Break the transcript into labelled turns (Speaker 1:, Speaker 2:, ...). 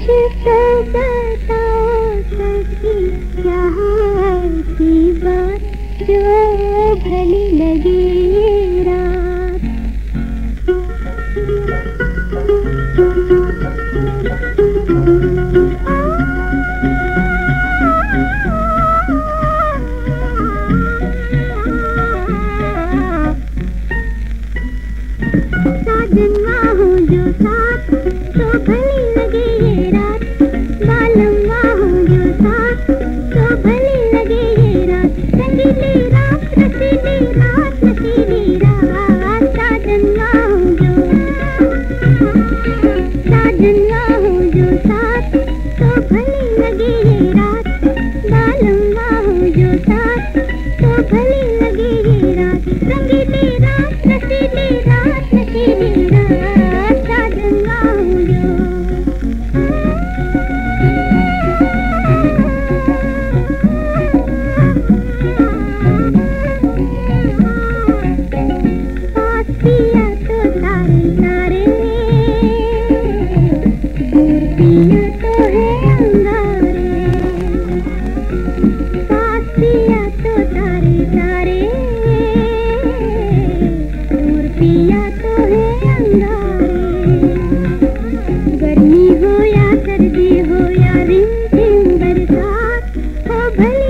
Speaker 1: मुझसे बता सकी यहाँ की बात जो भली लगे रात साजन भली भली